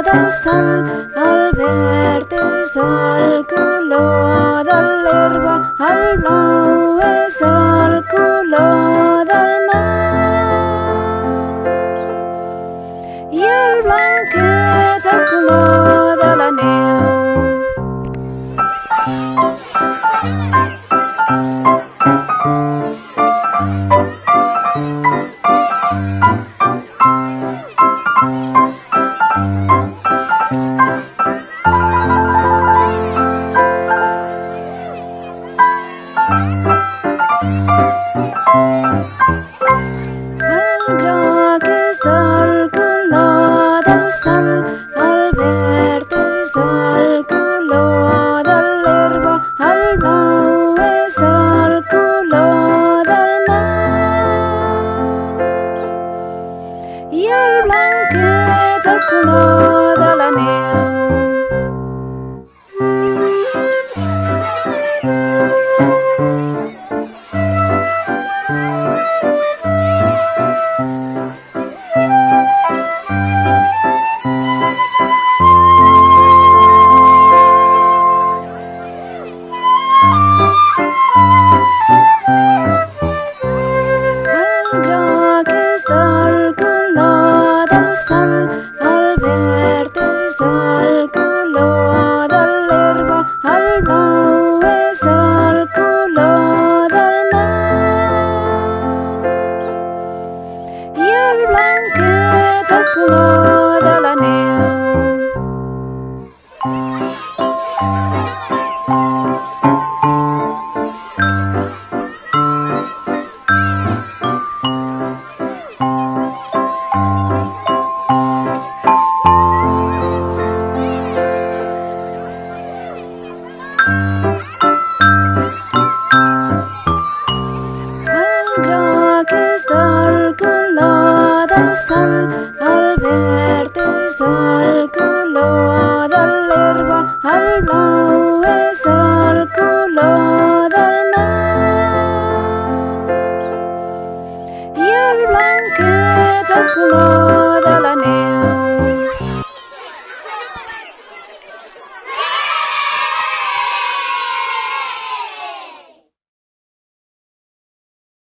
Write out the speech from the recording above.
del sol, al verde sol, calor de l'herba, al. Color del sol, el verd és el color de l'herba, el blau és el color del mar. I el blanc és el color El al verde sol, color de al blau